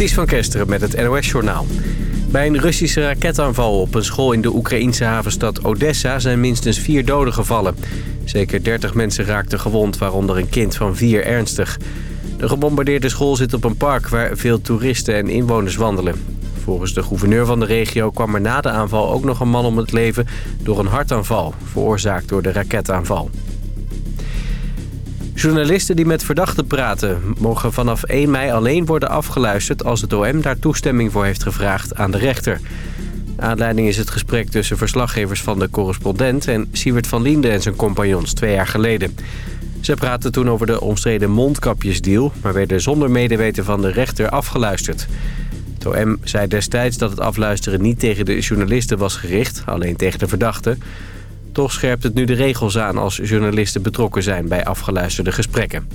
Ties van Kesteren met het NOS-journaal. Bij een Russische raketaanval op een school in de Oekraïnse havenstad Odessa zijn minstens vier doden gevallen. Zeker 30 mensen raakten gewond, waaronder een kind van vier ernstig. De gebombardeerde school zit op een park waar veel toeristen en inwoners wandelen. Volgens de gouverneur van de regio kwam er na de aanval ook nog een man om het leven door een hartaanval, veroorzaakt door de raketaanval. Journalisten die met verdachten praten... mogen vanaf 1 mei alleen worden afgeluisterd... als het OM daar toestemming voor heeft gevraagd aan de rechter. Aanleiding is het gesprek tussen verslaggevers van de correspondent... en Siewert van Liende en zijn compagnons twee jaar geleden. Ze praten toen over de omstreden mondkapjesdeal... maar werden zonder medeweten van de rechter afgeluisterd. Het OM zei destijds dat het afluisteren niet tegen de journalisten was gericht... alleen tegen de verdachten... Toch scherpt het nu de regels aan als journalisten betrokken zijn bij afgeluisterde gesprekken.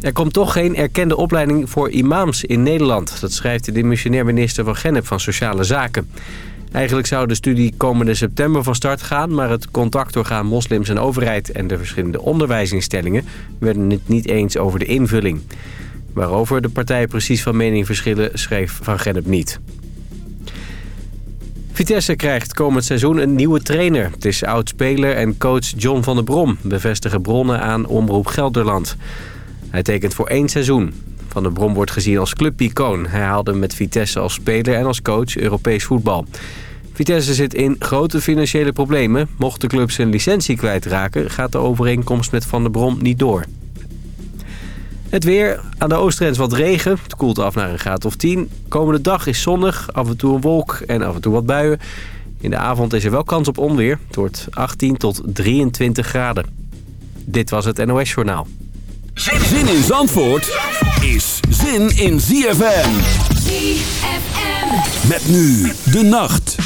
Er komt toch geen erkende opleiding voor imams in Nederland. Dat schrijft de dimissionair minister van Gennep van Sociale Zaken. Eigenlijk zou de studie komende september van start gaan... maar het contactorgaan Moslims en Overheid en de verschillende onderwijsinstellingen... werden het niet eens over de invulling. Waarover de partijen precies van mening verschillen, schreef Van Gennep niet. Vitesse krijgt komend seizoen een nieuwe trainer. Het is oud-speler en coach John van der Brom, bevestigen bronnen aan Omroep Gelderland. Hij tekent voor één seizoen. Van der Brom wordt gezien als clubicoon. Hij haalde met Vitesse als speler en als coach Europees voetbal. Vitesse zit in grote financiële problemen. Mocht de club zijn licentie kwijtraken, gaat de overeenkomst met Van der Brom niet door. Het weer. Aan de oostgrens wat regen. Het koelt af naar een graad of 10. Komende dag is zonnig. Af en toe een wolk en af en toe wat buien. In de avond is er wel kans op onweer. Het wordt 18 tot 23 graden. Dit was het NOS Journaal. Zin in Zandvoort is zin in ZFM. ZFM. Met nu de nacht.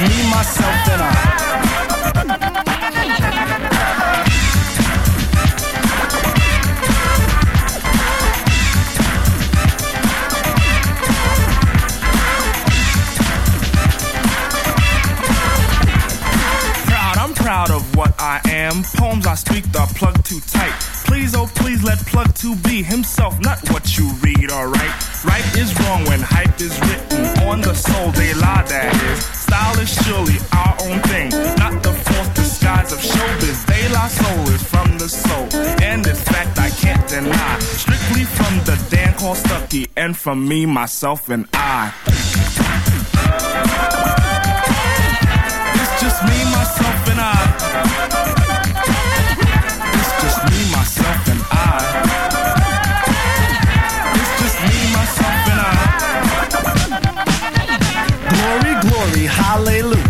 me, myself, and I. Proud, I'm proud of what I am. Poems I speak the plug too tight. Please, oh please, let plug to be himself, not what you read, alright? Right is wrong when hype is written on the soul, they lie, that is style is surely our own thing, not the false disguise of showbiz. They lie soul is from the soul, and this fact I can't deny. Strictly from the Dan called Stucky, and from me, myself, and I. It's just me, myself, and I. hallelujah.